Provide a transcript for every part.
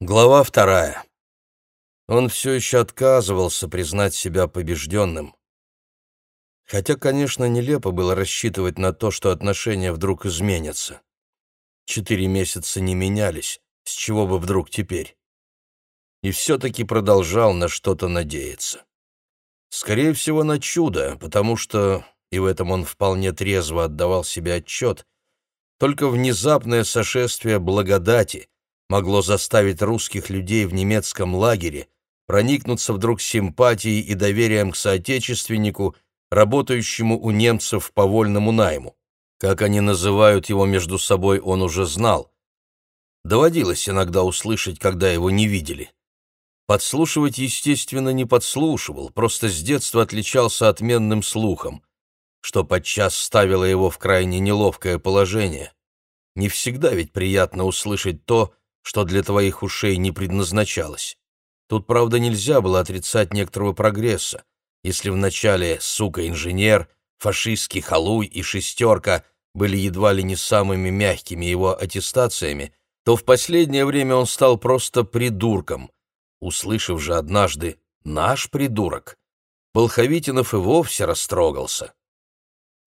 Глава вторая. Он все еще отказывался признать себя побежденным. Хотя, конечно, нелепо было рассчитывать на то, что отношения вдруг изменятся. Четыре месяца не менялись, с чего бы вдруг теперь? И все-таки продолжал на что-то надеяться. Скорее всего, на чудо, потому что, и в этом он вполне трезво отдавал себе отчет, только внезапное сошествие благодати — могло заставить русских людей в немецком лагере проникнуться вдруг симпатией и доверием к соотечественнику, работающему у немцев по вольному найму. Как они называют его между собой, он уже знал. Доводилось иногда услышать, когда его не видели. Подслушивать, естественно, не подслушивал, просто с детства отличался отменным слухом, что подчас ставило его в крайне неловкое положение. Не всегда ведь приятно услышать то, что для твоих ушей не предназначалось. Тут, правда, нельзя было отрицать некоторого прогресса. Если вначале «сука-инженер», «фашистский халуй» и «шестерка» были едва ли не самыми мягкими его аттестациями, то в последнее время он стал просто придурком. Услышав же однажды «наш придурок», Болховитинов и вовсе растрогался.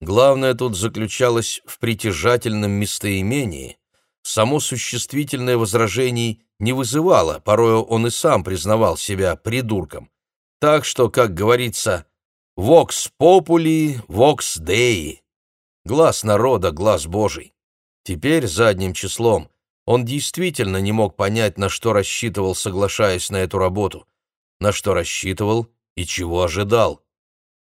Главное тут заключалось в притяжательном местоимении, само существительное возражений не вызывало, порою он и сам признавал себя придурком. Так что, как говорится, «vox populi, vox dei» — глаз народа, глаз Божий. Теперь, задним числом, он действительно не мог понять, на что рассчитывал, соглашаясь на эту работу, на что рассчитывал и чего ожидал.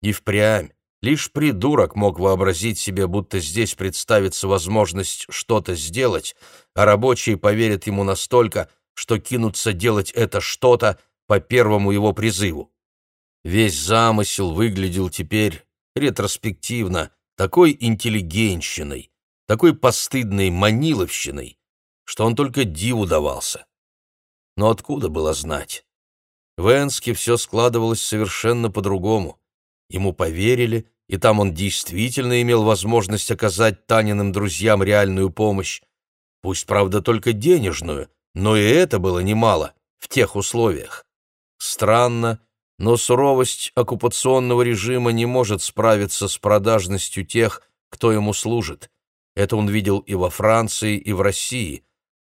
И впрямь, Лишь придурок мог вообразить себе, будто здесь представится возможность что-то сделать, а рабочие поверят ему настолько, что кинутся делать это что-то по первому его призыву. Весь замысел выглядел теперь ретроспективно такой интеллигентщиной, такой постыдной маниловщиной, что он только диву давался. Но откуда было знать? В Энске все складывалось совершенно по-другому. Ему поверили, и там он действительно имел возможность оказать Таниным друзьям реальную помощь. Пусть, правда, только денежную, но и это было немало в тех условиях. Странно, но суровость оккупационного режима не может справиться с продажностью тех, кто ему служит. Это он видел и во Франции, и в России.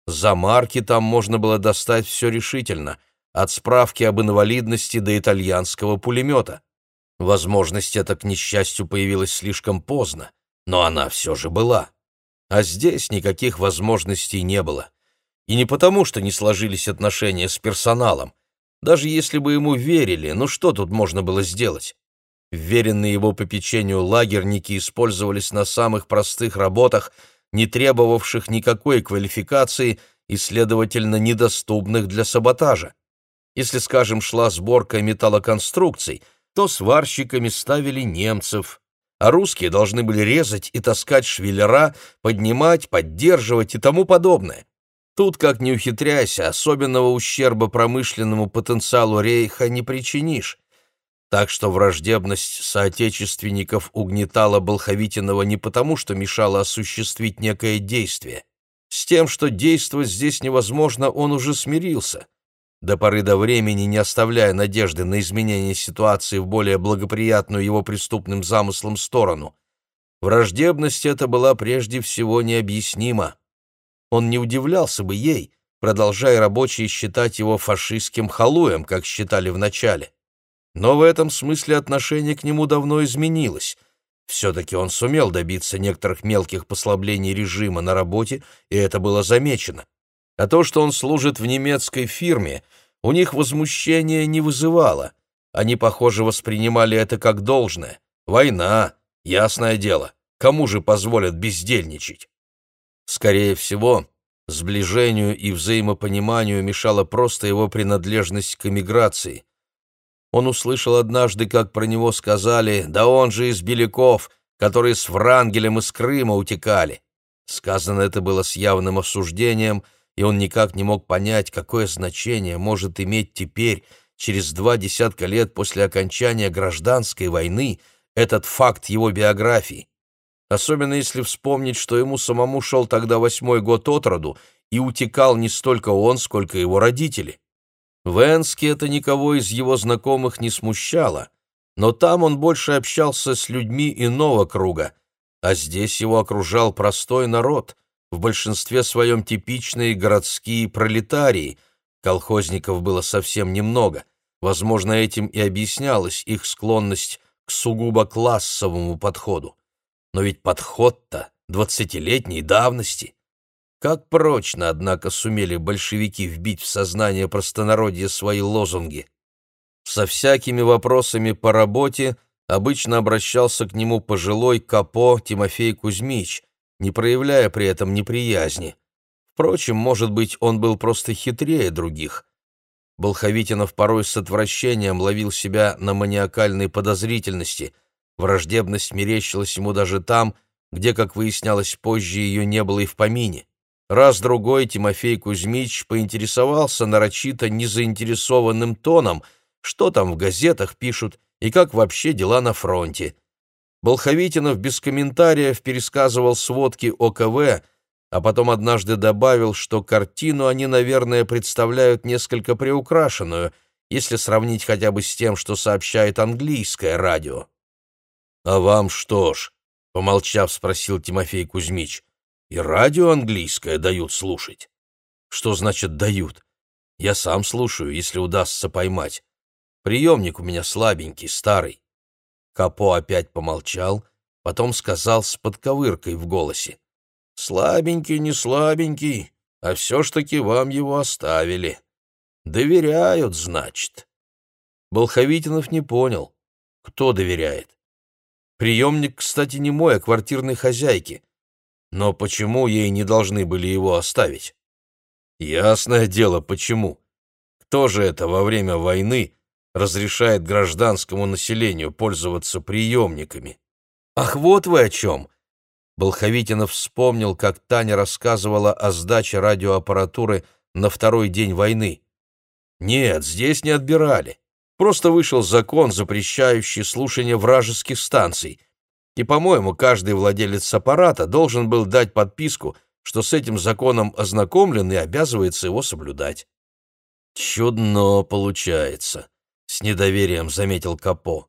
За марки там можно было достать все решительно, от справки об инвалидности до итальянского пулемета. Возможность эта, к несчастью, появилась слишком поздно, но она все же была. А здесь никаких возможностей не было. И не потому, что не сложились отношения с персоналом. Даже если бы ему верили, ну что тут можно было сделать? Вверенные его попечению лагерники использовались на самых простых работах, не требовавших никакой квалификации и, следовательно, недоступных для саботажа. Если, скажем, шла сборка металлоконструкций — то сварщиками ставили немцев, а русские должны были резать и таскать швеллера, поднимать, поддерживать и тому подобное. Тут, как ни ухитряйся, особенного ущерба промышленному потенциалу рейха не причинишь. Так что враждебность соотечественников угнетала Болховитинова не потому, что мешала осуществить некое действие. С тем, что действовать здесь невозможно, он уже смирился до поры до времени не оставляя надежды на изменение ситуации в более благоприятную его преступным замыслам сторону. Враждебность эта была прежде всего необъяснима. Он не удивлялся бы ей, продолжая рабочие считать его фашистским халуем, как считали вначале. Но в этом смысле отношение к нему давно изменилось. Все-таки он сумел добиться некоторых мелких послаблений режима на работе, и это было замечено. А то, что он служит в немецкой фирме, у них возмущения не вызывало. Они, похоже, воспринимали это как должное. Война, ясное дело. Кому же позволят бездельничать? Скорее всего, сближению и взаимопониманию мешала просто его принадлежность к эмиграции. Он услышал однажды, как про него сказали «Да он же из Беляков, которые с Врангелем из Крыма утекали». Сказано это было с явным осуждением, и он никак не мог понять, какое значение может иметь теперь, через два десятка лет после окончания гражданской войны, этот факт его биографии. Особенно если вспомнить, что ему самому шел тогда восьмой год от роду, и утекал не столько он, сколько его родители. В Энске это никого из его знакомых не смущало, но там он больше общался с людьми иного круга, а здесь его окружал простой народ, в большинстве своем типичные городские пролетарии, колхозников было совсем немного, возможно, этим и объяснялась их склонность к сугубо классовому подходу. Но ведь подход-то двадцатилетней давности. Как прочно, однако, сумели большевики вбить в сознание простонародья свои лозунги. Со всякими вопросами по работе обычно обращался к нему пожилой капо Тимофей Кузьмич, не проявляя при этом неприязни. Впрочем, может быть, он был просто хитрее других. Болховитинов порой с отвращением ловил себя на маниакальной подозрительности. Враждебность мерещилась ему даже там, где, как выяснялось позже, ее не было и в помине. Раз-другой Тимофей Кузьмич поинтересовался нарочито незаинтересованным тоном, что там в газетах пишут и как вообще дела на фронте. Болховитинов без комментариев пересказывал сводки ОКВ, а потом однажды добавил, что картину они, наверное, представляют несколько приукрашенную, если сравнить хотя бы с тем, что сообщает английское радио. «А вам что ж?» — помолчав, спросил Тимофей Кузьмич. И радио английское дают слушать. Что значит «дают»? Я сам слушаю, если удастся поймать. Приемник у меня слабенький, старый. Капо опять помолчал, потом сказал с подковыркой в голосе. «Слабенький, не слабенький, а все ж таки вам его оставили. Доверяют, значит». Болховитинов не понял. Кто доверяет? Приемник, кстати, не мой, а квартирной хозяйки. Но почему ей не должны были его оставить? Ясное дело, почему. Кто же это во время войны разрешает гражданскому населению пользоваться приемниками? Ах, вот вы о чем! Болховитинов вспомнил, как Таня рассказывала о сдаче радиоаппаратуры на второй день войны. Нет, здесь не отбирали. Просто вышел закон, запрещающий слушание вражеских станций, и, по-моему, каждый владелец аппарата должен был дать подписку, что с этим законом ознакомлен и обязывается его соблюдать. «Чудно получается», — с недоверием заметил Капо.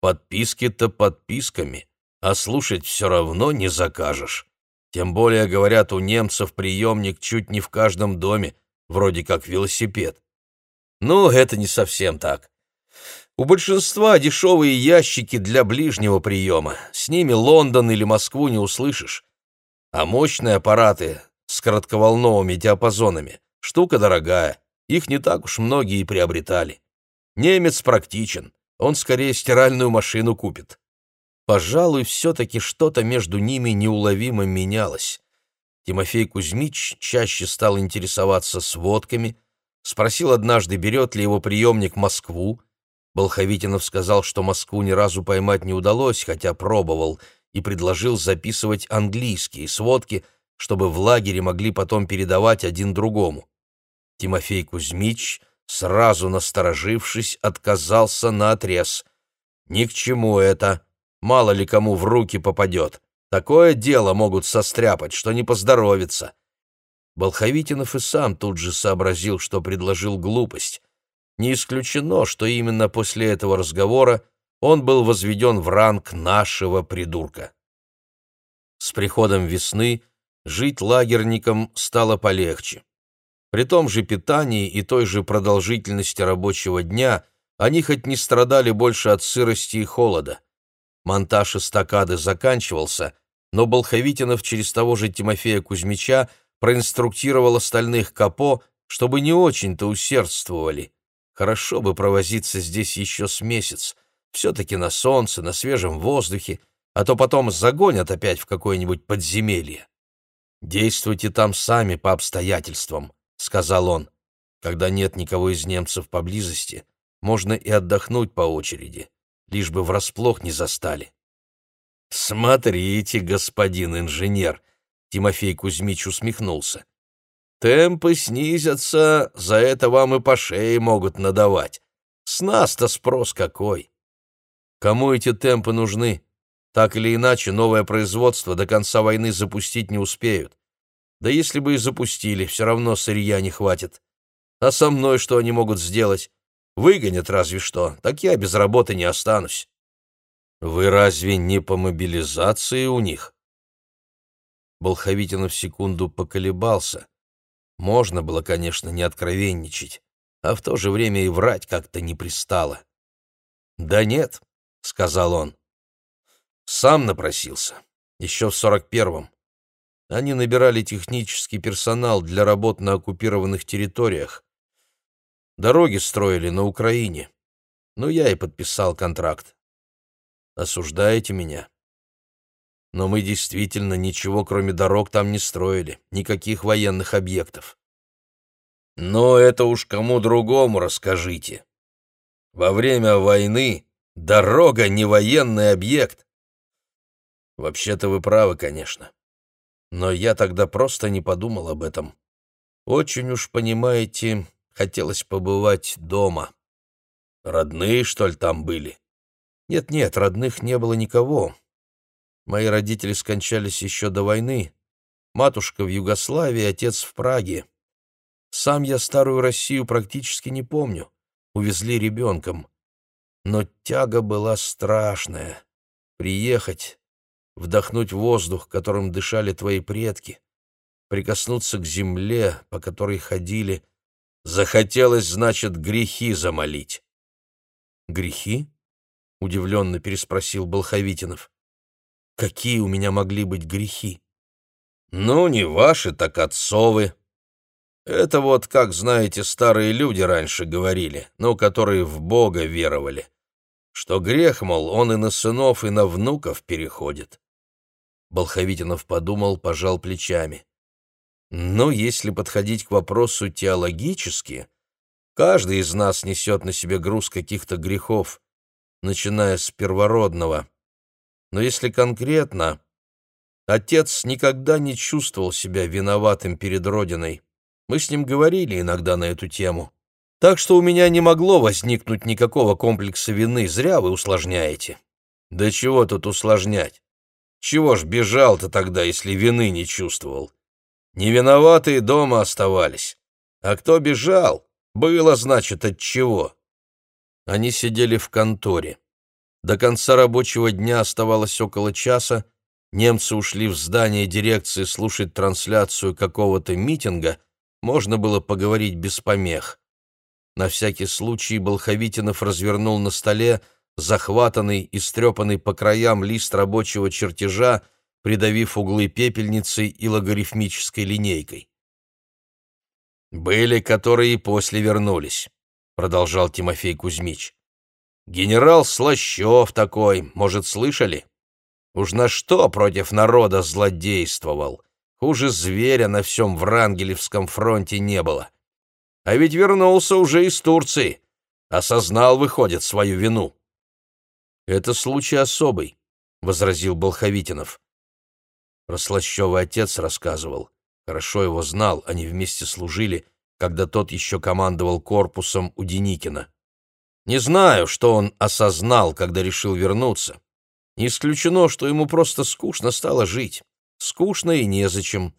«Подписки-то подписками, а слушать все равно не закажешь. Тем более, говорят, у немцев приемник чуть не в каждом доме, вроде как велосипед. Ну, это не совсем так. У большинства дешевые ящики для ближнего приема. С ними Лондон или Москву не услышишь. А мощные аппараты с коротковолновыми диапазонами — штука дорогая. Их не так уж многие приобретали. Немец практичен. Он скорее стиральную машину купит. Пожалуй, все-таки что-то между ними неуловимо менялось. Тимофей Кузьмич чаще стал интересоваться сводками, спросил однажды, берет ли его приемник Москву, Болховитинов сказал, что Москву ни разу поймать не удалось, хотя пробовал, и предложил записывать английские сводки, чтобы в лагере могли потом передавать один другому. Тимофей Кузьмич, сразу насторожившись, отказался на отрез. «Ни к чему это. Мало ли кому в руки попадет. Такое дело могут состряпать, что не поздоровится». Болховитинов и сам тут же сообразил, что предложил глупость. Не исключено, что именно после этого разговора он был возведен в ранг нашего придурка. С приходом весны жить лагерникам стало полегче. При том же питании и той же продолжительности рабочего дня они хоть не страдали больше от сырости и холода. Монтаж эстакады заканчивался, но Болховитинов через того же Тимофея Кузьмича проинструктировал остальных капо, чтобы не очень-то усердствовали. Хорошо бы провозиться здесь еще с месяц, все-таки на солнце, на свежем воздухе, а то потом загонят опять в какое-нибудь подземелье. «Действуйте там сами по обстоятельствам», — сказал он. «Когда нет никого из немцев поблизости, можно и отдохнуть по очереди, лишь бы врасплох не застали». «Смотрите, господин инженер», — Тимофей Кузьмич усмехнулся. Темпы снизятся, за это вам и по шее могут надавать. С нас-то спрос какой. Кому эти темпы нужны? Так или иначе, новое производство до конца войны запустить не успеют. Да если бы и запустили, все равно сырья не хватит. А со мной что они могут сделать? Выгонят разве что, так я без работы не останусь. Вы разве не по мобилизации у них? Болховитинов секунду поколебался. Можно было, конечно, не откровенничать, а в то же время и врать как-то не пристало. «Да нет», — сказал он. «Сам напросился, еще в сорок первом. Они набирали технический персонал для работ на оккупированных территориях. Дороги строили на Украине. Ну, я и подписал контракт. Осуждаете меня? Но мы действительно ничего, кроме дорог, там не строили, никаких военных объектов. Но это уж кому другому расскажите. Во время войны дорога не военный объект. Вообще-то вы правы, конечно. Но я тогда просто не подумал об этом. Очень уж, понимаете, хотелось побывать дома. Родные, что ли, там были? Нет-нет, родных не было никого. Мои родители скончались еще до войны. Матушка в Югославии, отец в Праге. Сам я старую Россию практически не помню. Увезли ребенком. Но тяга была страшная. Приехать, вдохнуть воздух, которым дышали твои предки, прикоснуться к земле, по которой ходили. Захотелось, значит, грехи замолить. «Грехи?» — удивленно переспросил Болховитинов. Какие у меня могли быть грехи? Ну, не ваши, так отцовы. Это вот, как знаете, старые люди раньше говорили, ну, которые в Бога веровали. Что грех, мол, он и на сынов, и на внуков переходит. Болховитинов подумал, пожал плечами. Но если подходить к вопросу теологически, каждый из нас несет на себе груз каких-то грехов, начиная с первородного. Но если конкретно, отец никогда не чувствовал себя виноватым перед Родиной. Мы с ним говорили иногда на эту тему. Так что у меня не могло возникнуть никакого комплекса вины, зря вы усложняете. Да чего тут усложнять? Чего ж бежал-то тогда, если вины не чувствовал? Невиноватые дома оставались. А кто бежал, было, значит, от чего. Они сидели в конторе. До конца рабочего дня оставалось около часа, немцы ушли в здание дирекции слушать трансляцию какого-то митинга, можно было поговорить без помех. На всякий случай Болховитинов развернул на столе захватанный и стрепанный по краям лист рабочего чертежа, придавив углы пепельницей и логарифмической линейкой. «Были, которые после вернулись», — продолжал Тимофей Кузьмич. Генерал Слащев такой, может, слышали? Уж на что против народа злодействовал. Хуже зверя на всем Врангелевском фронте не было. А ведь вернулся уже из Турции. Осознал, выходит, свою вину. «Это случай особый», — возразил Болховитинов. Про Слащева отец рассказывал. Хорошо его знал, они вместе служили, когда тот еще командовал корпусом у Деникина. Не знаю, что он осознал, когда решил вернуться. Не исключено, что ему просто скучно стало жить. Скучно и незачем.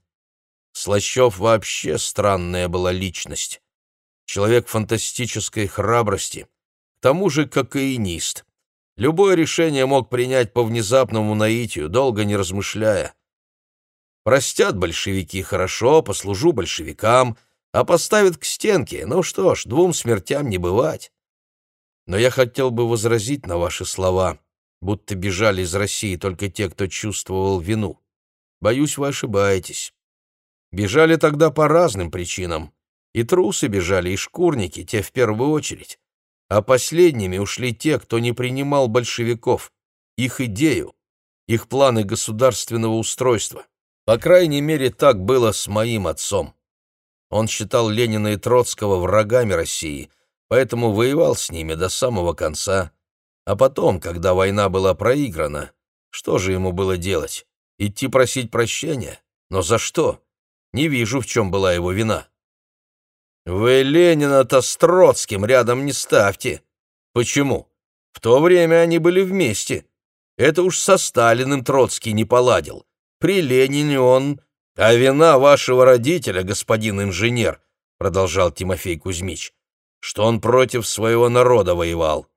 Слащев вообще странная была личность. Человек фантастической храбрости. К тому же кокаинист. Любое решение мог принять по внезапному наитию, долго не размышляя. Простят большевики хорошо, послужу большевикам, а поставят к стенке. Ну что ж, двум смертям не бывать. Но я хотел бы возразить на ваши слова, будто бежали из России только те, кто чувствовал вину. Боюсь, вы ошибаетесь. Бежали тогда по разным причинам. И трусы бежали, и шкурники, те в первую очередь. А последними ушли те, кто не принимал большевиков, их идею, их планы государственного устройства. По крайней мере, так было с моим отцом. Он считал Ленина и Троцкого врагами России — поэтому воевал с ними до самого конца. А потом, когда война была проиграна, что же ему было делать? Идти просить прощения? Но за что? Не вижу, в чем была его вина. Вы Ленина-то с Троцким рядом не ставьте. Почему? В то время они были вместе. Это уж со Сталиным Троцкий не поладил. При Ленине он... А вина вашего родителя, господин инженер, продолжал Тимофей Кузьмич, что он против своего народа воевал.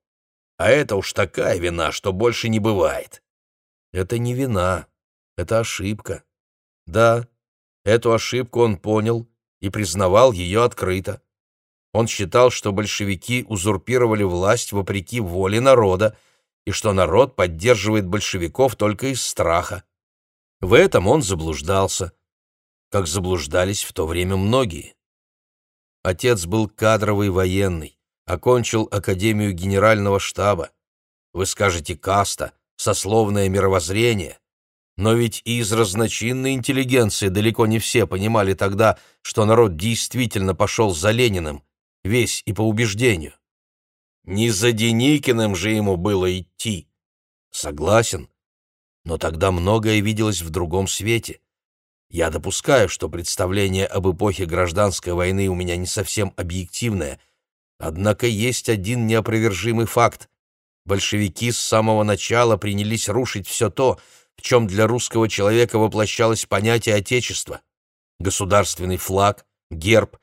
А это уж такая вина, что больше не бывает. Это не вина, это ошибка. Да, эту ошибку он понял и признавал ее открыто. Он считал, что большевики узурпировали власть вопреки воле народа, и что народ поддерживает большевиков только из страха. В этом он заблуждался, как заблуждались в то время многие. Отец был кадровый военный, окончил Академию Генерального штаба. Вы скажете «каста», «сословное мировоззрение», но ведь и из разночинной интеллигенции далеко не все понимали тогда, что народ действительно пошел за Лениным, весь и по убеждению. Не за Деникиным же ему было идти. Согласен, но тогда многое виделось в другом свете. Я допускаю, что представление об эпохе гражданской войны у меня не совсем объективное, однако есть один неопровержимый факт. Большевики с самого начала принялись рушить все то, в чем для русского человека воплощалось понятие Отечества. Государственный флаг, герб,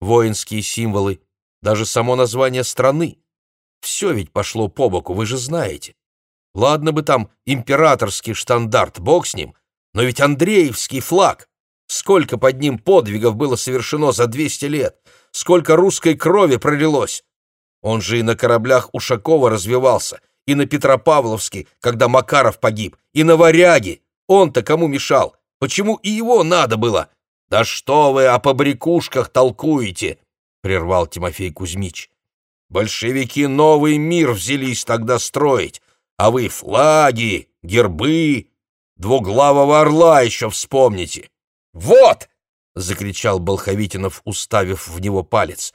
воинские символы, даже само название страны. Все ведь пошло по боку, вы же знаете. Ладно бы там императорский штандарт, бог с ним, но ведь Андреевский флаг! Сколько под ним подвигов было совершено за 200 лет! Сколько русской крови пролилось! Он же и на кораблях Ушакова развивался, и на Петропавловске, когда Макаров погиб, и на Варяге. Он-то кому мешал? Почему и его надо было? Да что вы о побрякушках толкуете? прервал Тимофей Кузьмич. Большевики новый мир взялись тогда строить, а вы флаги, гербы, Двуглавого орла еще вспомните. Вот! — закричал Болховитинов, уставив в него палец.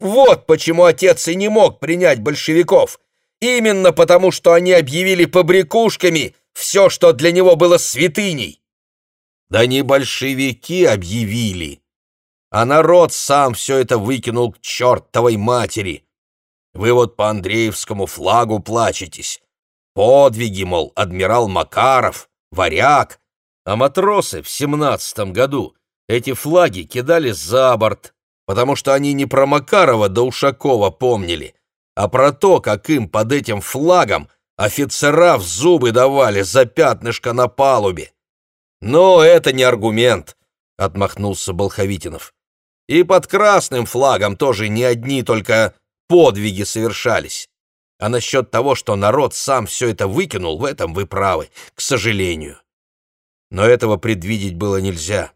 «Вот почему отец и не мог принять большевиков! Именно потому, что они объявили побрякушками все, что для него было святыней!» «Да не большевики объявили, а народ сам все это выкинул к чертовой матери! Вы вот по Андреевскому флагу плачетесь. Подвиги, мол, адмирал Макаров, варяг, а матросы в семнадцатом году эти флаги кидали за борт, потому что они не про Макарова да Ушакова помнили, а про то, как им под этим флагом офицера в зубы давали за пятнышко на палубе. «Но это не аргумент», — отмахнулся Болховитинов. «И под красным флагом тоже не одни только подвиги совершались. А насчет того, что народ сам все это выкинул, в этом вы правы, к сожалению. Но этого предвидеть было нельзя.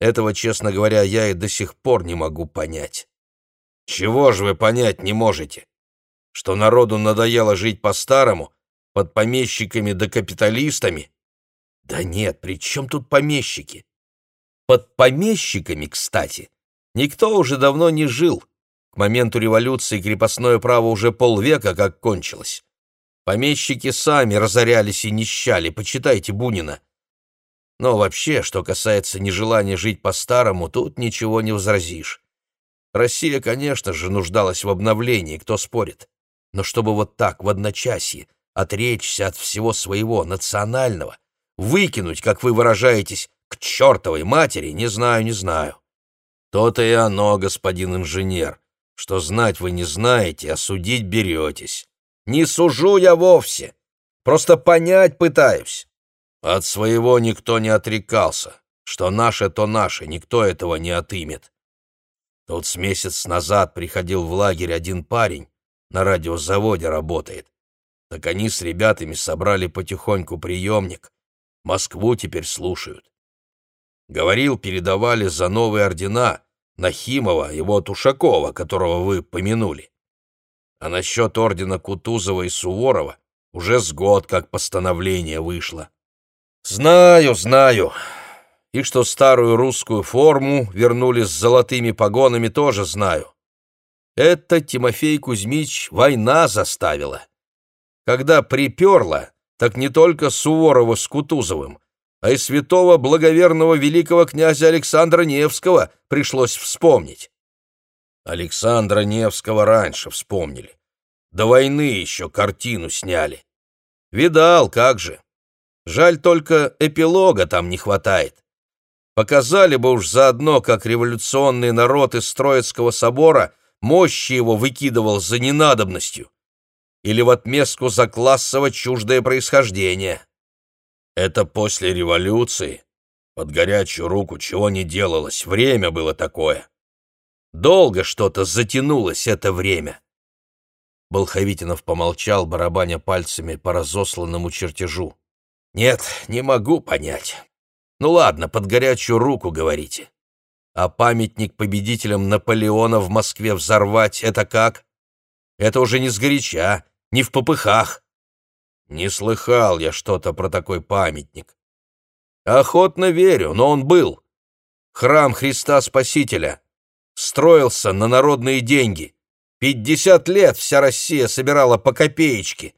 Этого, честно говоря, я и до сих пор не могу понять. Чего же вы понять не можете? Что народу надоело жить по-старому, под помещиками да капиталистами? Да нет, при чем тут помещики? Под помещиками, кстати, никто уже давно не жил. К моменту революции крепостное право уже полвека как кончилось. Помещики сами разорялись и нищали, почитайте Бунина. Но вообще, что касается нежелания жить по-старому, тут ничего не возразишь. Россия, конечно же, нуждалась в обновлении, кто спорит. Но чтобы вот так, в одночасье, отречься от всего своего национального, выкинуть, как вы выражаетесь, к чертовой матери, не знаю, не знаю. То-то и оно, господин инженер что знать вы не знаете, а судить беретесь. Не сужу я вовсе, просто понять пытаюсь. От своего никто не отрекался, что наше, то наше, никто этого не отымет. Тут с месяц назад приходил в лагерь один парень, на радиозаводе работает. Так они с ребятами собрали потихоньку приемник, Москву теперь слушают. Говорил, передавали за новые ордена, Нахимова и вот Ушакова, которого вы помянули. А насчет ордена Кутузова и Суворова уже с год как постановление вышло. Знаю, знаю. И что старую русскую форму вернули с золотыми погонами, тоже знаю. Это Тимофей Кузьмич война заставила. Когда приперла, так не только Суворова с Кутузовым, а и святого благоверного великого князя Александра Невского пришлось вспомнить. Александра Невского раньше вспомнили. До войны еще картину сняли. Видал, как же. Жаль только эпилога там не хватает. Показали бы уж заодно, как революционный народ из Троицкого собора мощи его выкидывал за ненадобностью. Или в отместку за классово чуждое происхождение. Это после революции. Под горячую руку чего не делалось, время было такое. Долго что-то затянулось это время. Болховитинов помолчал, барабаня пальцами по разосланному чертежу. «Нет, не могу понять. Ну ладно, под горячую руку говорите. А памятник победителям Наполеона в Москве взорвать — это как? Это уже не сгоряча, не в попыхах. Не слыхал я что-то про такой памятник. Охотно верю, но он был. Храм Христа Спасителя. Строился на народные деньги. Пятьдесят лет вся Россия собирала по копеечке.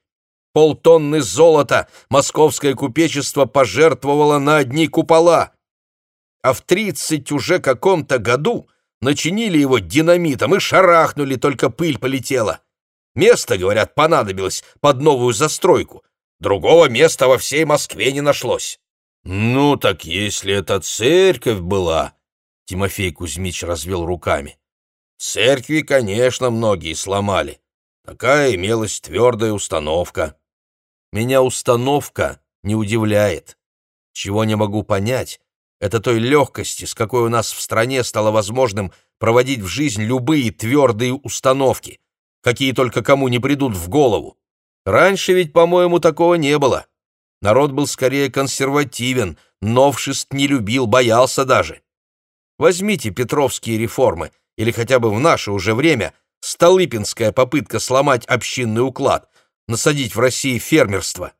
Полтонны золота московское купечество пожертвовало на одни купола. А в тридцать уже каком-то году начинили его динамитом и шарахнули, только пыль полетела. Место, говорят, понадобилось под новую застройку. Другого места во всей Москве не нашлось. Ну, так если это церковь была, Тимофей Кузьмич развел руками. Церкви, конечно, многие сломали. Такая имелась твердая установка. Меня установка не удивляет. Чего не могу понять, это той легкости, с какой у нас в стране стало возможным проводить в жизнь любые твердые установки, какие только кому не придут в голову. Раньше ведь, по-моему, такого не было. Народ был скорее консервативен, новшеств не любил, боялся даже. Возьмите петровские реформы, или хотя бы в наше уже время Столыпинская попытка сломать общинный уклад, насадить в России фермерство.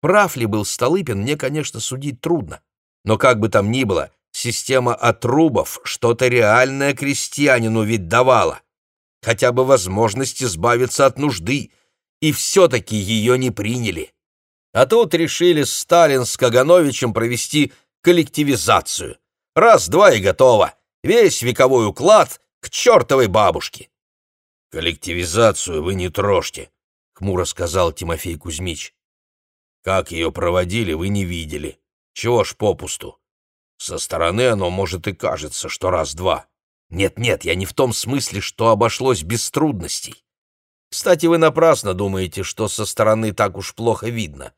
Прав ли был Столыпин, мне, конечно, судить трудно. Но как бы там ни было, система отрубов что-то реальное крестьянину ведь давала. Хотя бы возможность избавиться от нужды, и все-таки ее не приняли. А тут решили Сталин с Кагановичем провести коллективизацию. Раз-два и готово. Весь вековой уклад к чертовой бабушке. «Коллективизацию вы не трожьте», хмуро сказал Тимофей Кузьмич. Как ее проводили, вы не видели. Чего ж попусту? Со стороны оно, может, и кажется, что раз-два. Нет-нет, я не в том смысле, что обошлось без трудностей. Кстати, вы напрасно думаете, что со стороны так уж плохо видно.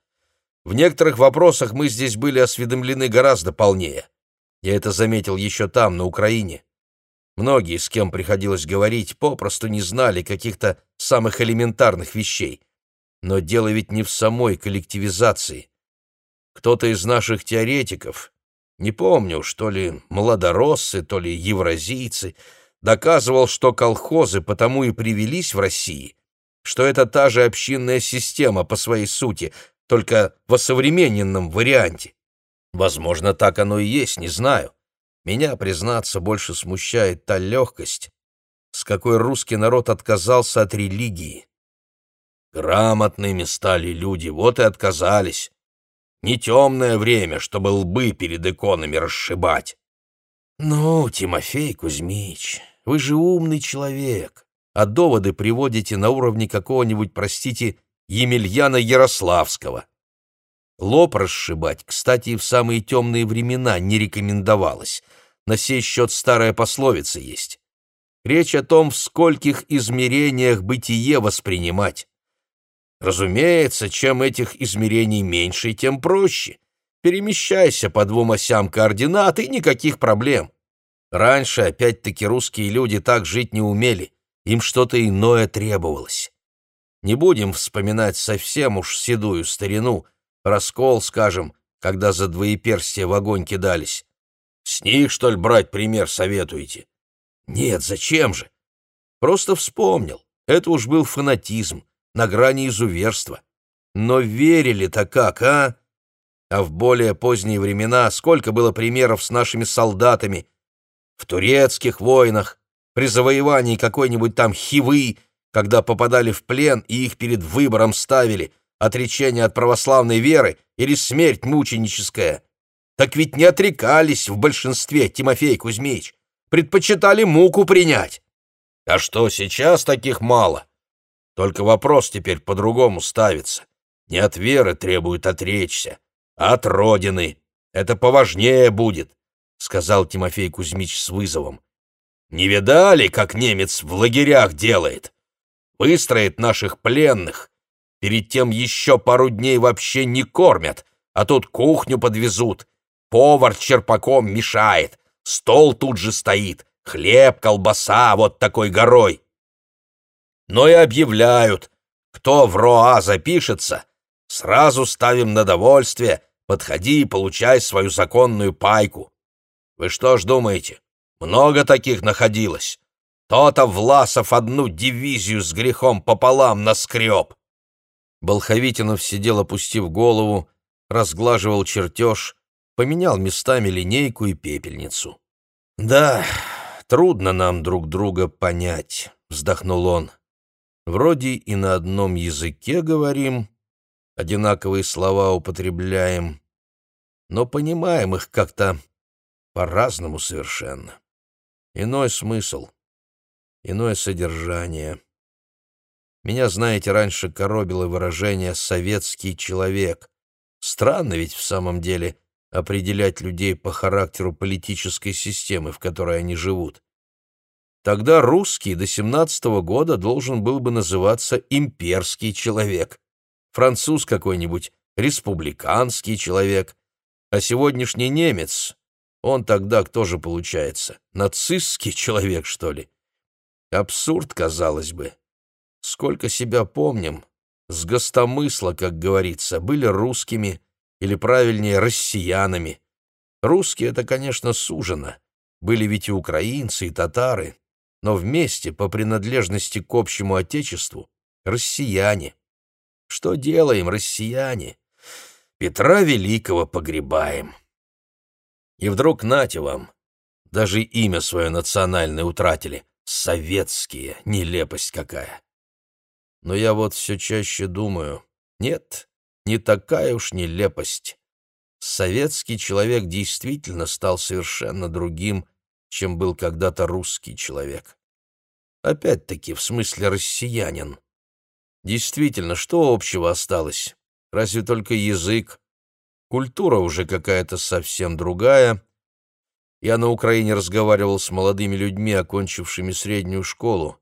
В некоторых вопросах мы здесь были осведомлены гораздо полнее. Я это заметил еще там, на Украине. Многие, с кем приходилось говорить, попросту не знали каких-то самых элементарных вещей. Но дело ведь не в самой коллективизации. Кто-то из наших теоретиков, не помню, что ли младороссы, то ли евразийцы, доказывал, что колхозы потому и привелись в России, что это та же общинная система по своей сути, только в осовремененном варианте. Возможно, так оно и есть, не знаю. Меня, признаться, больше смущает та легкость, с какой русский народ отказался от религии. Грамотными стали люди, вот и отказались. Не темное время, чтобы лбы перед иконами расшибать. Ну, Тимофей Кузьмич, вы же умный человек, а доводы приводите на уровне какого-нибудь, простите, Емельяна Ярославского. Лоб расшибать, кстати, и в самые темные времена не рекомендовалось. На сей счет старая пословица есть. Речь о том, в скольких измерениях бытие воспринимать. Разумеется, чем этих измерений меньше, тем проще. Перемещайся по двум осям координат, и никаких проблем. Раньше, опять-таки, русские люди так жить не умели. Им что-то иное требовалось. Не будем вспоминать совсем уж седую старину, Раскол, скажем, когда за двоеперстие в огонь кидались. С них, что ли, брать пример советуете? Нет, зачем же? Просто вспомнил. Это уж был фанатизм, на грани изуверства. Но верили-то как, а? А в более поздние времена сколько было примеров с нашими солдатами? В турецких войнах, при завоевании какой-нибудь там Хивы, когда попадали в плен и их перед выбором ставили — отречение от православной веры или смерть мученическая. Так ведь не отрекались в большинстве, Тимофей Кузьмич. Предпочитали муку принять. А что, сейчас таких мало? Только вопрос теперь по-другому ставится. Не от веры требует отречься, а от Родины. Это поважнее будет. сказал Тимофей Кузьмич с вызовом. «Не видали, как немец в лагерях делает? Выстроит наших пленных. Перед тем еще пару дней вообще не кормят, а тут кухню подвезут. Повар черпаком мешает, стол тут же стоит, хлеб, колбаса вот такой горой. Но и объявляют, кто в РОА запишется, сразу ставим на довольствие, подходи и получай свою законную пайку. Вы что ж думаете, много таких находилось? То-то Власов одну дивизию с грехом пополам наскреб. Болховитинов сидел, опустив голову, разглаживал чертеж, поменял местами линейку и пепельницу. «Да, трудно нам друг друга понять», — вздохнул он. «Вроде и на одном языке говорим, одинаковые слова употребляем, но понимаем их как-то по-разному совершенно. Иной смысл, иное содержание. Меня, знаете, раньше коробило выражение «советский человек». Странно ведь в самом деле определять людей по характеру политической системы, в которой они живут. Тогда русский до семнадцатого года должен был бы называться имперский человек, француз какой-нибудь республиканский человек, а сегодняшний немец, он тогда кто же получается, нацистский человек, что ли? Абсурд, казалось бы. Сколько себя помним, с гостомысла, как говорится, были русскими, или правильнее, россиянами. Русские — это, конечно, сужено. Были ведь и украинцы, и татары, но вместе, по принадлежности к общему отечеству, россияне. Что делаем, россияне? Петра Великого погребаем. И вдруг нате вам, даже имя свое национальное утратили, советские, нелепость какая. Но я вот все чаще думаю, нет, не такая уж нелепость. Советский человек действительно стал совершенно другим, чем был когда-то русский человек. Опять-таки, в смысле россиянин. Действительно, что общего осталось? Разве только язык. Культура уже какая-то совсем другая. Я на Украине разговаривал с молодыми людьми, окончившими среднюю школу.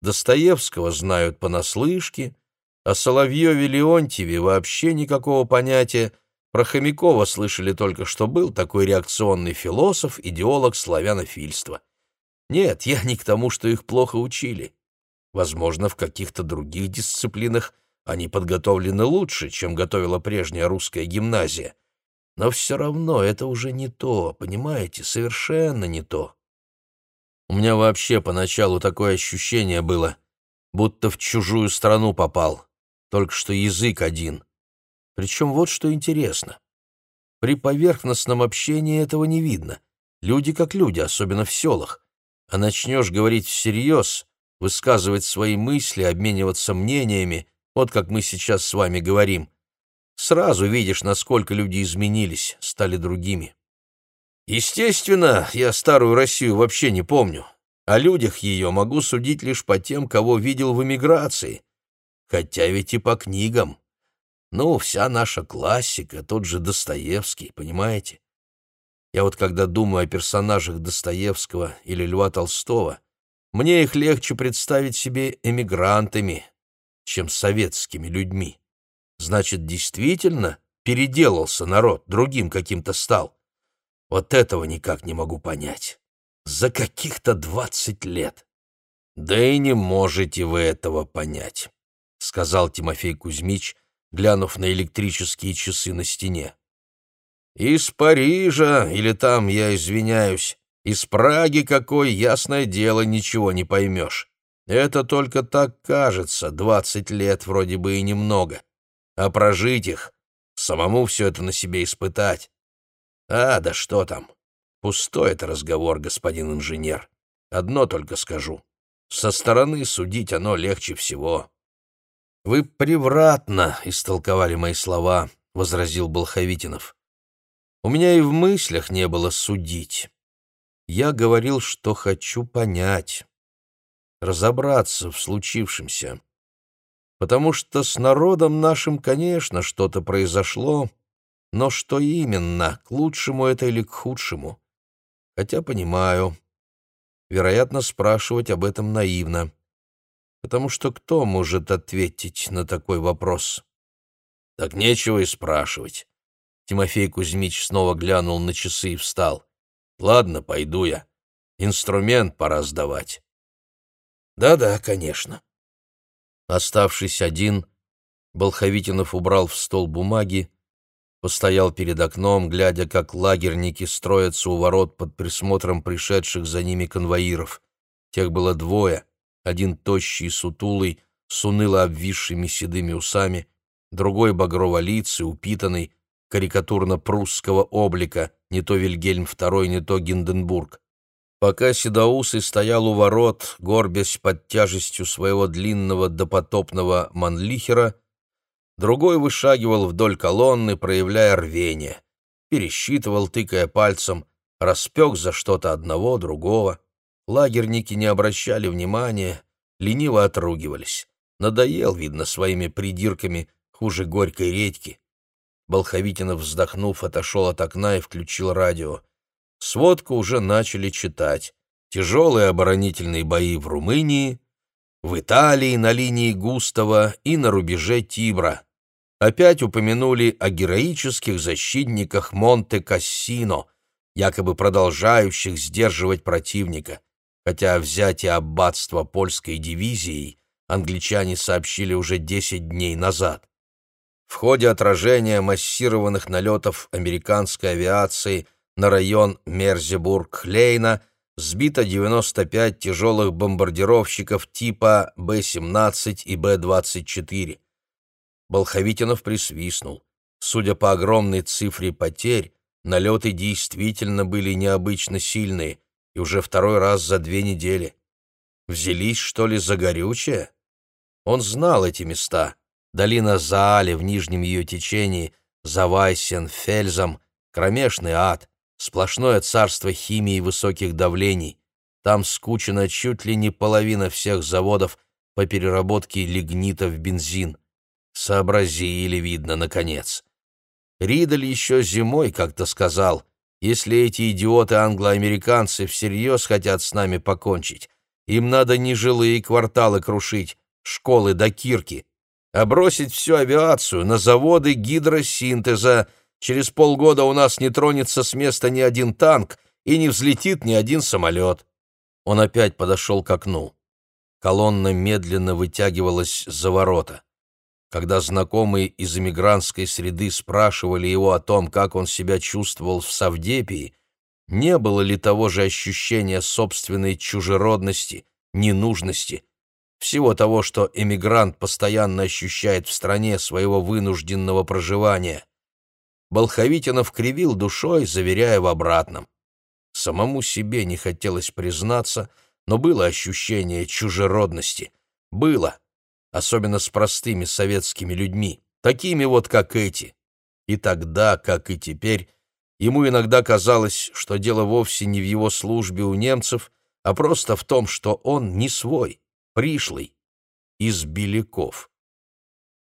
Достоевского знают понаслышке, о Соловьеве Леонтьеве вообще никакого понятия, про Хомякова слышали только, что был такой реакционный философ, идеолог славянофильства. Нет, я не к тому, что их плохо учили. Возможно, в каких-то других дисциплинах они подготовлены лучше, чем готовила прежняя русская гимназия. Но все равно это уже не то, понимаете, совершенно не то. У меня вообще поначалу такое ощущение было, будто в чужую страну попал только что язык один. Причем вот что интересно. При поверхностном общении этого не видно. Люди как люди, особенно в селах. А начнешь говорить всерьез, высказывать свои мысли, обмениваться мнениями, вот как мы сейчас с вами говорим, сразу видишь, насколько люди изменились, стали другими. Естественно, я старую Россию вообще не помню. О людях ее могу судить лишь по тем, кого видел в эмиграции, хотя ведь и по книгам. Ну, вся наша классика, тот же Достоевский, понимаете? Я вот когда думаю о персонажах Достоевского или Льва Толстого, мне их легче представить себе эмигрантами, чем советскими людьми. Значит, действительно переделался народ, другим каким-то стал. Вот этого никак не могу понять. За каких-то двадцать лет. Да и не можете вы этого понять. — сказал Тимофей Кузьмич, глянув на электрические часы на стене. «Из Парижа, или там, я извиняюсь, из Праги какой, ясное дело, ничего не поймешь. Это только так кажется, двадцать лет вроде бы и немного. А прожить их, самому все это на себе испытать. А, да что там, пустой это разговор, господин инженер. Одно только скажу. Со стороны судить оно легче всего. «Вы превратно истолковали мои слова», — возразил Болховитинов. «У меня и в мыслях не было судить. Я говорил, что хочу понять, разобраться в случившемся. Потому что с народом нашим, конечно, что-то произошло, но что именно, к лучшему это или к худшему? Хотя понимаю, вероятно, спрашивать об этом наивно, потому что кто может ответить на такой вопрос? Так нечего и спрашивать. Тимофей Кузьмич снова глянул на часы и встал. Ладно, пойду я. Инструмент пора сдавать. Да-да, конечно. Оставшись один, Болховитинов убрал в стол бумаги, постоял перед окном, глядя, как лагерники строятся у ворот под присмотром пришедших за ними конвоиров. Тех было двое, один тощий, сутулый, с уныло обвисшими седыми усами, другой багроволицый, упитанный, карикатурно-прусского облика, не то Вильгельм II, не то Гинденбург. Пока Седоусый стоял у ворот, горбясь под тяжестью своего длинного допотопного манлихера, другой вышагивал вдоль колонны, проявляя рвение, пересчитывал, тыкая пальцем, распек за что-то одного, другого. Лагерники не обращали внимания, лениво отругивались. Надоел, видно, своими придирками хуже горькой редьки. Болховитинов, вздохнув, отошел от окна и включил радио. Сводку уже начали читать. Тяжелые оборонительные бои в Румынии, в Италии на линии Густава и на рубеже Тибра. Опять упомянули о героических защитниках Монте-Кассино, якобы продолжающих сдерживать противника, хотя взятие аббатства польской дивизией англичане сообщили уже 10 дней назад. В ходе отражения массированных налетов американской авиации на район Мерзебург-Лейна сбито 95 тяжелых бомбардировщиков типа Б-17 и Б-24. Болховитинов присвистнул. Судя по огромной цифре потерь, налеты действительно были необычно сильные, и уже второй раз за две недели. Взялись, что ли, за горючее? Он знал эти места долина Заали в нижнем ее течении, за Вайсен, Фельзом, кромешный ад, сплошное царство химии высоких давлений. Там скучена чуть ли не половина всех заводов по переработке лигнита в бензин. Сообразили, видно, наконец. Ридель еще зимой как-то сказал, если эти идиоты-англоамериканцы всерьез хотят с нами покончить, им надо не жилые кварталы крушить, школы до кирки, а бросить всю авиацию на заводы гидросинтеза. Через полгода у нас не тронется с места ни один танк и не взлетит ни один самолет. Он опять подошел к окну. Колонна медленно вытягивалась за ворота. Когда знакомые из эмигрантской среды спрашивали его о том, как он себя чувствовал в Савдепии, не было ли того же ощущения собственной чужеродности, ненужности, всего того, что эмигрант постоянно ощущает в стране своего вынужденного проживания. Болховитинов кривил душой, заверяя в обратном. Самому себе не хотелось признаться, но было ощущение чужеродности. Было, особенно с простыми советскими людьми, такими вот, как эти. И тогда, как и теперь, ему иногда казалось, что дело вовсе не в его службе у немцев, а просто в том, что он не свой пришлый, из беляков.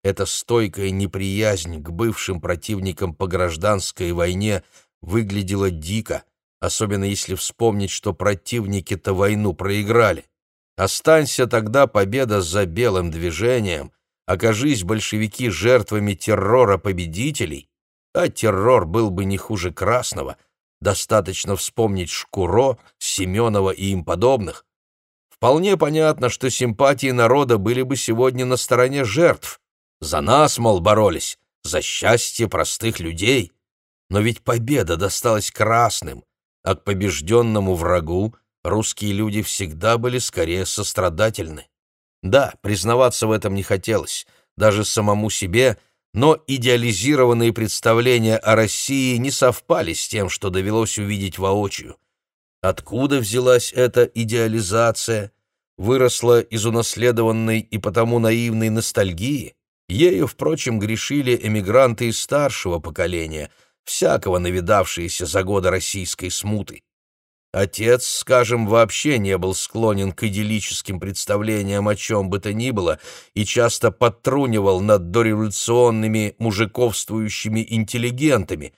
Эта стойкая неприязнь к бывшим противникам по гражданской войне выглядела дико, особенно если вспомнить, что противники-то войну проиграли. Останься тогда победа за белым движением, окажись большевики жертвами террора победителей, а террор был бы не хуже красного, достаточно вспомнить Шкуро, Семенова и им подобных, Вполне понятно, что симпатии народа были бы сегодня на стороне жертв. За нас, мол, боролись, за счастье простых людей. Но ведь победа досталась красным, а к побежденному врагу русские люди всегда были скорее сострадательны. Да, признаваться в этом не хотелось, даже самому себе, но идеализированные представления о России не совпали с тем, что довелось увидеть воочию. Откуда взялась эта идеализация? Выросла из унаследованной и потому наивной ностальгии? Ею, впрочем, грешили эмигранты из старшего поколения, всякого навидавшиеся за годы российской смуты. Отец, скажем, вообще не был склонен к идиллическим представлениям о чем бы то ни было и часто подтрунивал над дореволюционными мужиковствующими интеллигентами.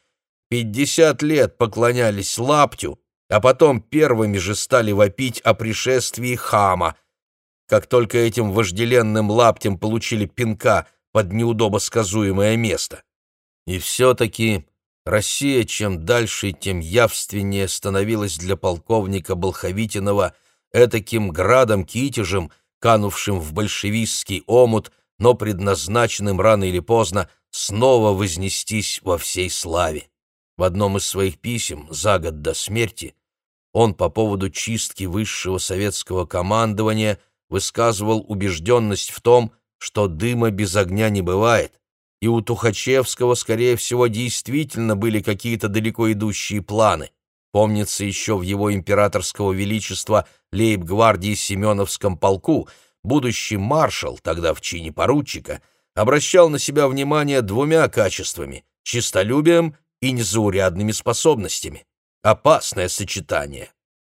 Пятьдесят лет поклонялись лаптю, а потом первыми же стали вопить о пришествии хама. Как только этим вожделенным лаптем получили пинка под неудобосказуемое место. И все-таки Россия чем дальше, тем явственнее становилась для полковника Болховитинова этаким градом-китежем, канувшим в большевистский омут, но предназначенным рано или поздно снова вознестись во всей славе. В одном из своих писем за год до смерти он по поводу чистки высшего советского командования высказывал убежденность в том, что дыма без огня не бывает, и у Тухачевского, скорее всего, действительно были какие-то далеко идущие планы. Помнится еще в его императорского величества лейб-гвардии Семеновском полку будущий маршал, тогда в чине поручика, обращал на себя внимание двумя качествами — чистолюбием и незаурядными способностями. Опасное сочетание.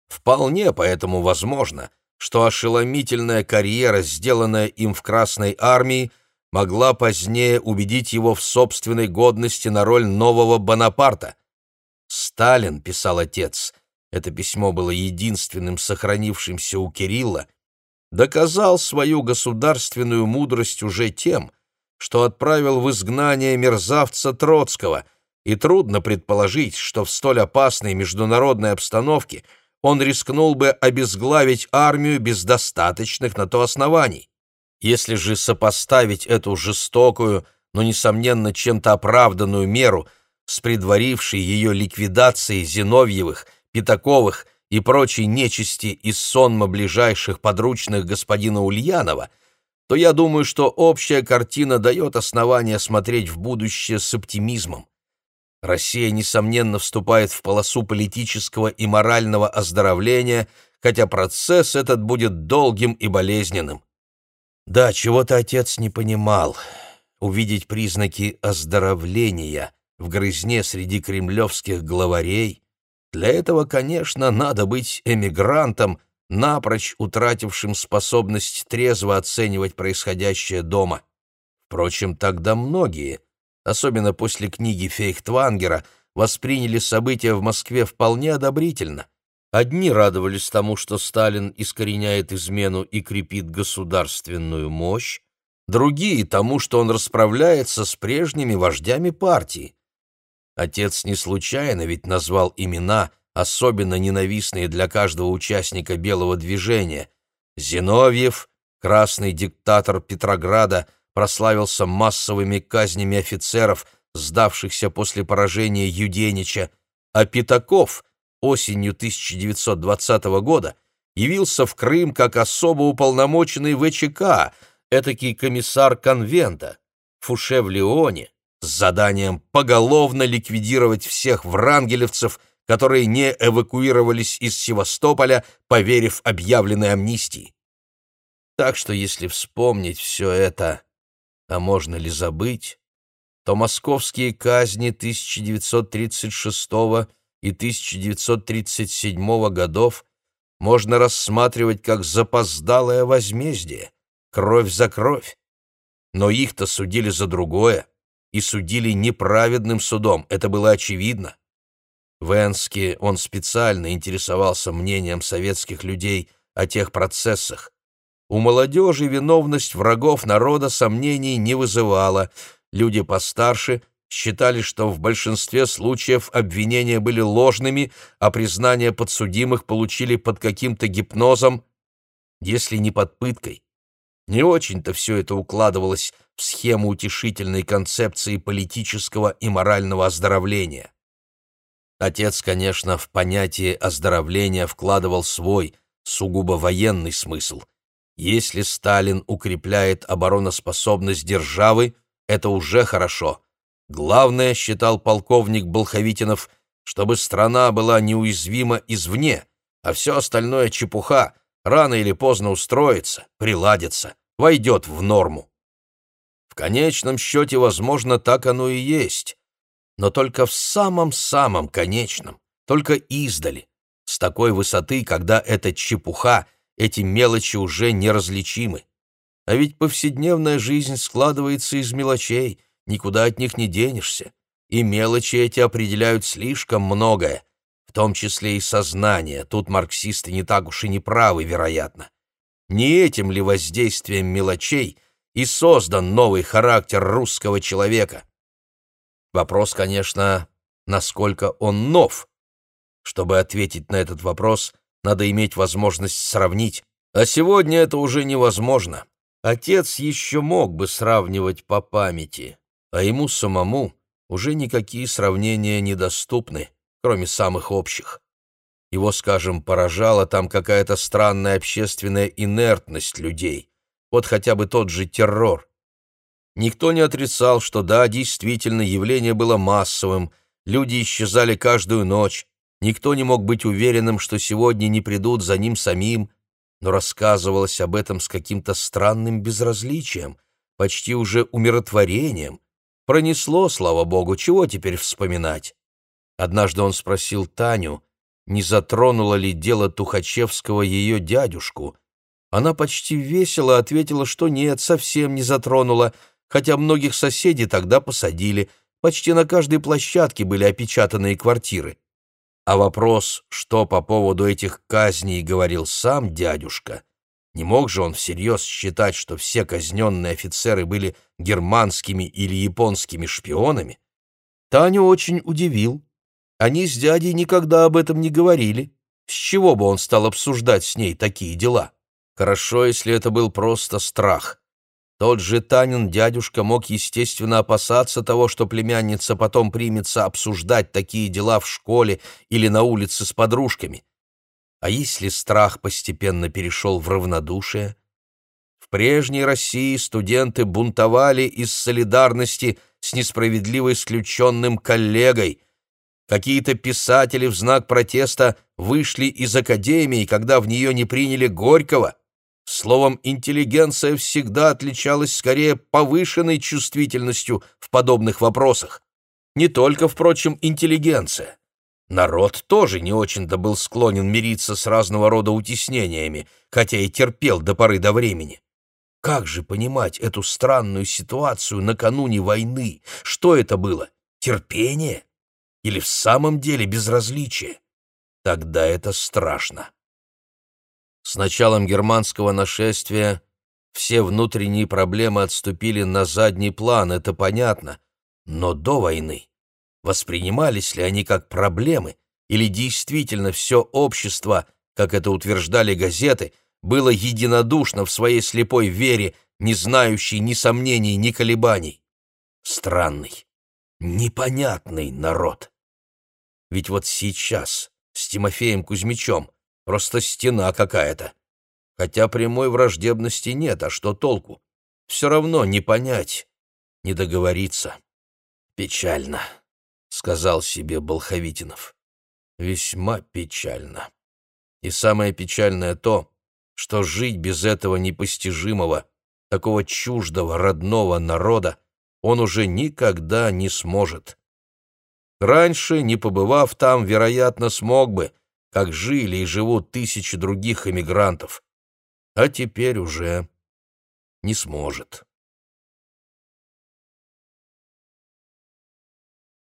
Вполне поэтому возможно, что ошеломительная карьера, сделанная им в Красной армии, могла позднее убедить его в собственной годности на роль нового Бонапарта. «Сталин», — писал отец, это письмо было единственным сохранившимся у Кирилла, доказал свою государственную мудрость уже тем, что отправил в изгнание мерзавца Троцкого, и трудно предположить, что в столь опасной международной обстановке он рискнул бы обезглавить армию без достаточных на то оснований. Если же сопоставить эту жестокую, но, несомненно, чем-то оправданную меру с предварившей ее ликвидацией Зиновьевых, Пятаковых и прочей нечисти из сонма ближайших подручных господина Ульянова, то я думаю, что общая картина дает основание смотреть в будущее с оптимизмом. Россия, несомненно, вступает в полосу политического и морального оздоровления, хотя процесс этот будет долгим и болезненным. Да, чего-то отец не понимал. Увидеть признаки оздоровления в грызне среди кремлевских главарей — для этого, конечно, надо быть эмигрантом, напрочь утратившим способность трезво оценивать происходящее дома. Впрочем, тогда многие, особенно после книги Фейхтвангера, восприняли события в Москве вполне одобрительно — Одни радовались тому, что Сталин искореняет измену и крепит государственную мощь, другие — тому, что он расправляется с прежними вождями партии. Отец не случайно ведь назвал имена, особенно ненавистные для каждого участника белого движения. Зиновьев, красный диктатор Петрограда, прославился массовыми казнями офицеров, сдавшихся после поражения Юденича, а Пятаков — осенью 1920 года явился в Крым как особо уполномоченный ВЧК, этакий комиссар конвента, Фуше в Леоне, с заданием поголовно ликвидировать всех врангелевцев, которые не эвакуировались из Севастополя, поверив объявленной амнистии. Так что если вспомнить все это, а можно ли забыть, то московские казни 1936 года и 1937 годов можно рассматривать как запоздалое возмездие, кровь за кровь. Но их-то судили за другое, и судили неправедным судом, это было очевидно. В Энске он специально интересовался мнением советских людей о тех процессах. У молодежи виновность врагов народа сомнений не вызывала, люди постарше считали, что в большинстве случаев обвинения были ложными, а признания подсудимых получили под каким-то гипнозом, если не под пыткой. Не очень-то все это укладывалось в схему утешительной концепции политического и морального оздоровления. Отец, конечно, в понятие оздоровления вкладывал свой, сугубо военный смысл. Если Сталин укрепляет обороноспособность державы, это уже хорошо — Главное, считал полковник Болховитинов, чтобы страна была неуязвима извне, а все остальное чепуха, рано или поздно устроится, приладится, войдет в норму. В конечном счете, возможно, так оно и есть, но только в самом-самом конечном, только издали, с такой высоты, когда эта чепуха, эти мелочи уже неразличимы. А ведь повседневная жизнь складывается из мелочей — никуда от них не денешься, и мелочи эти определяют слишком многое, в том числе и сознание. Тут марксисты не так уж и не правы, вероятно. Не этим ли воздействием мелочей и создан новый характер русского человека? Вопрос, конечно, насколько он нов. Чтобы ответить на этот вопрос, надо иметь возможность сравнить. А сегодня это уже невозможно. Отец еще мог бы сравнивать по памяти, а ему самому уже никакие сравнения недоступны, кроме самых общих. Его, скажем, поражала там какая-то странная общественная инертность людей. Вот хотя бы тот же террор. Никто не отрицал, что да, действительно, явление было массовым, люди исчезали каждую ночь, никто не мог быть уверенным, что сегодня не придут за ним самим, но рассказывалось об этом с каким-то странным безразличием, почти уже умиротворением. Пронесло, слава богу, чего теперь вспоминать? Однажды он спросил Таню, не затронуло ли дело Тухачевского ее дядюшку. Она почти весело ответила, что нет, совсем не затронула, хотя многих соседей тогда посадили, почти на каждой площадке были опечатанные квартиры. А вопрос, что по поводу этих казней говорил сам дядюшка, не мог же он всерьез считать, что все казненные офицеры были германскими или японскими шпионами? Таню очень удивил. Они с дядей никогда об этом не говорили. С чего бы он стал обсуждать с ней такие дела? Хорошо, если это был просто страх. Тот же Танин дядюшка мог, естественно, опасаться того, что племянница потом примется обсуждать такие дела в школе или на улице с подружками. А если страх постепенно перешел в равнодушие? В прежней России студенты бунтовали из солидарности с несправедливо исключенным коллегой – Какие-то писатели в знак протеста вышли из академии, когда в нее не приняли Горького. Словом, интеллигенция всегда отличалась скорее повышенной чувствительностью в подобных вопросах. Не только, впрочем, интеллигенция. Народ тоже не очень-то был склонен мириться с разного рода утеснениями, хотя и терпел до поры до времени. Как же понимать эту странную ситуацию накануне войны? Что это было? Терпение? Или в самом деле безразличие? Тогда это страшно. С началом германского нашествия все внутренние проблемы отступили на задний план, это понятно. Но до войны воспринимались ли они как проблемы, или действительно все общество, как это утверждали газеты, было единодушно в своей слепой вере, не знающей ни сомнений, ни колебаний? Странный, непонятный народ. Ведь вот сейчас с Тимофеем Кузьмичем просто стена какая-то. Хотя прямой враждебности нет, а что толку? Все равно не понять, не договориться. Печально, — сказал себе Болховитинов. Весьма печально. И самое печальное то, что жить без этого непостижимого, такого чуждого, родного народа он уже никогда не сможет. Раньше, не побывав там, вероятно, смог бы, как жили и живут тысячи других эмигрантов. А теперь уже не сможет.